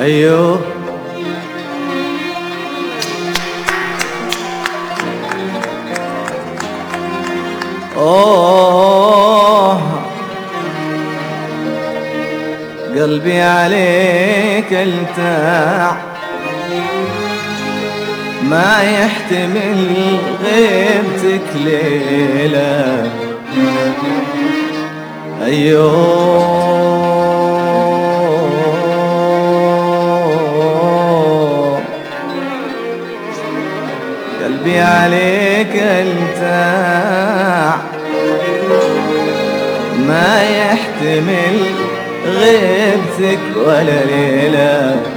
أيوه. اوه قلبي عليك التاع. ما يحتمل غيبتك ليلة. أيوه. ولا ليلة.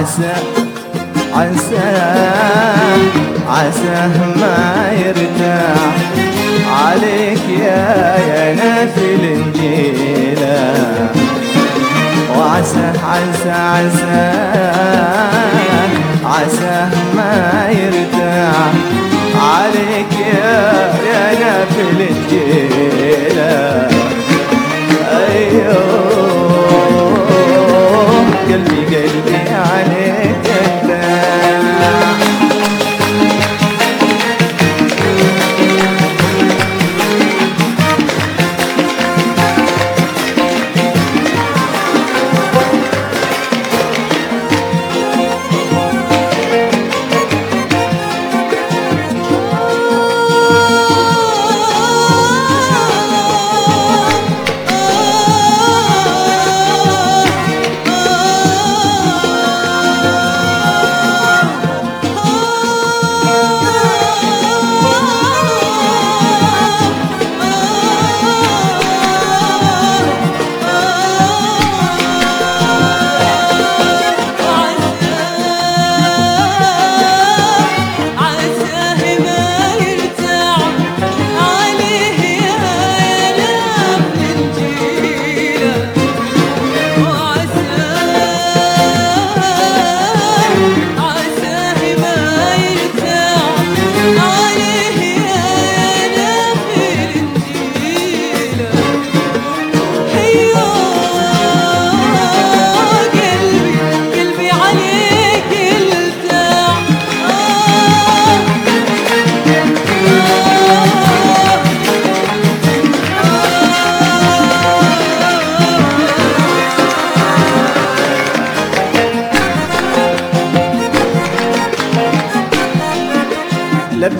وعسى عسى عسى ما يرتاح عليك يا يا نافل الجيلة وعسى عسى عسى عسى ما يرتاح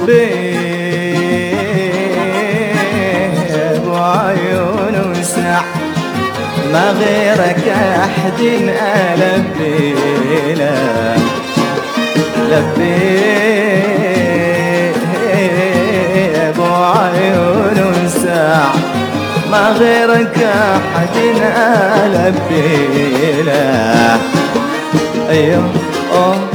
لبيك وعيون وسع. ما غيرك أحد ألبي له لبيك وعيون وسع. ما غيرك أحد ألبي له أيوه. اوه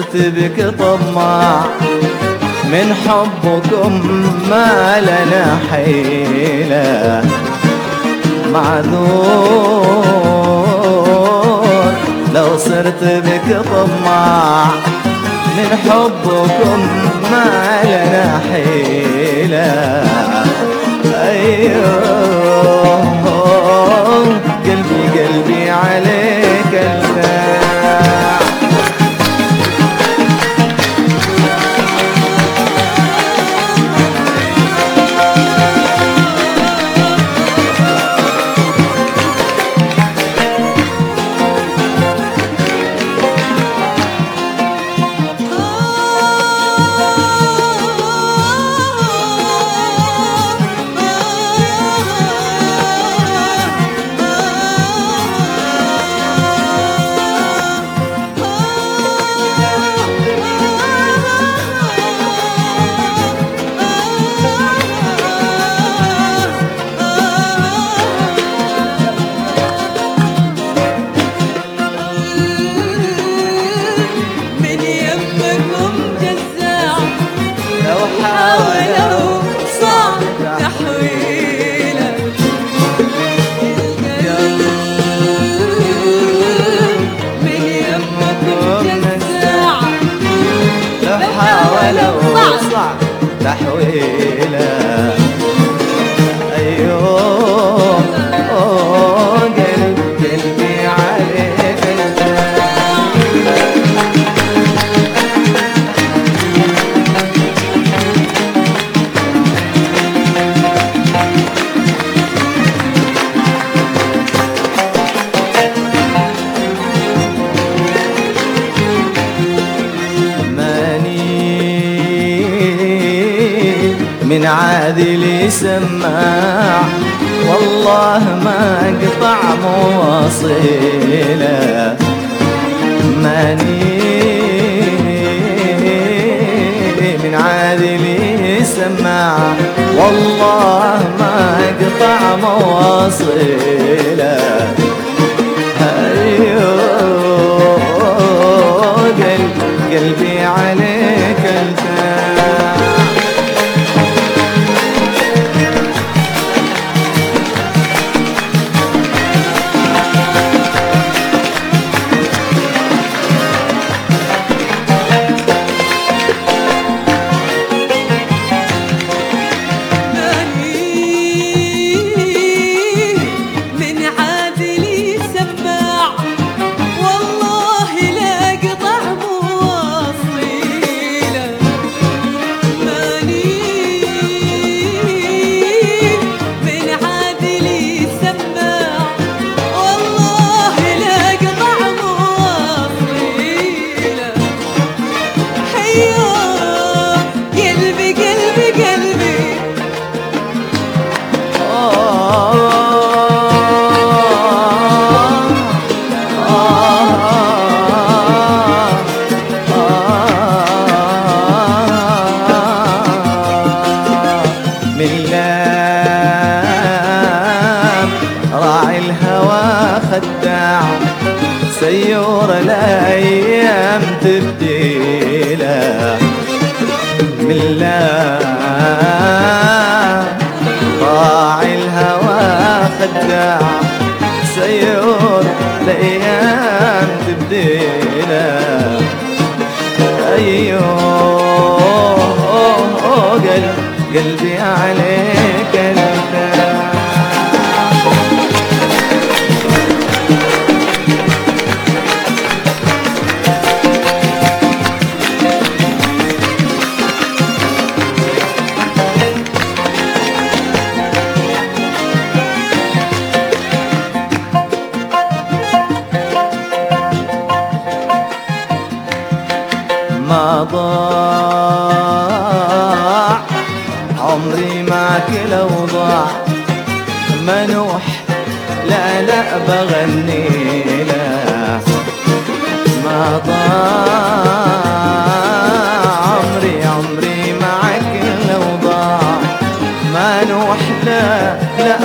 صرت بك طماع من حبكم ما لنا حيلة. معذور لو صرت بك طماع من حبكم ما لنا حيلة. hey. من عادل سماع. والله ما اقطع مواصيله. ماني من عادل سماع. والله ما اقطع مواصيله. أيوه down. بغني له ما ضاع. عمري عمري معك لو ضاع. منوح لا لا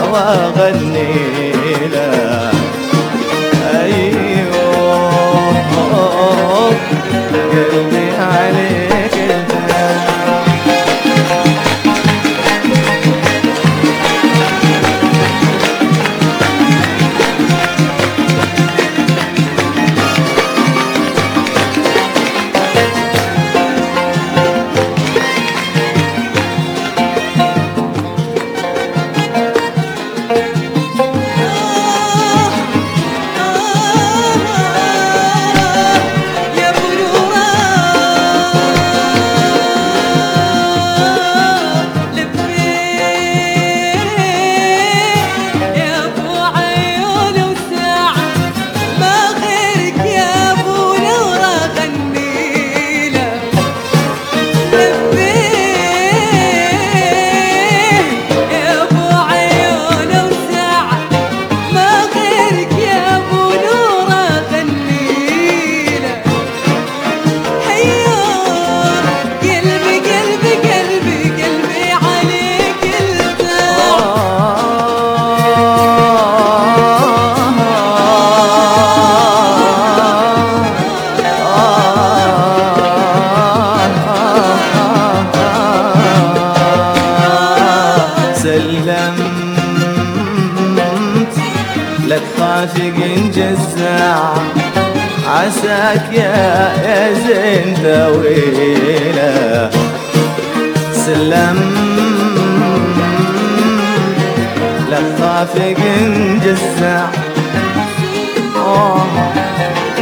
خافق جزع عساك يا زين ذويلة. سلم. خافق جزع آه،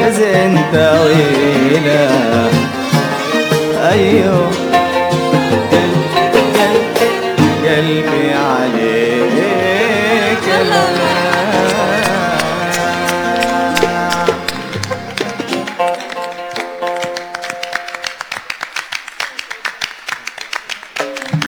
يا زين ذويلة. أيوه. قلبي عليك.